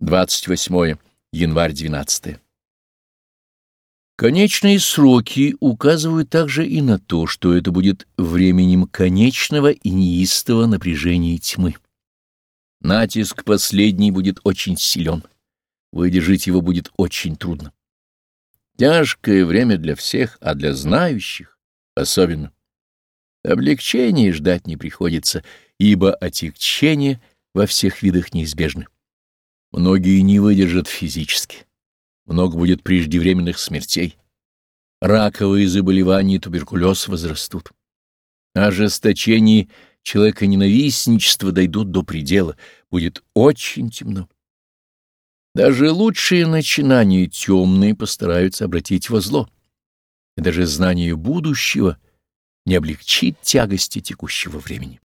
28 январь 12. Конечные сроки указывают также и на то, что это будет временем конечного и неистого напряжения тьмы. Натиск последний будет очень силен, выдержать его будет очень трудно. Тяжкое время для всех, а для знающих особенно. Облегчения ждать не приходится, ибо отягчение во всех видах неизбежны. Многие не выдержат физически. Много будет преждевременных смертей. Раковые заболевания и туберкулез возрастут. Ожесточение человека ненавистничества дойдут до предела. Будет очень темно. Даже лучшие начинания темные постараются обратить во зло. И даже знание будущего не облегчит тягости текущего времени.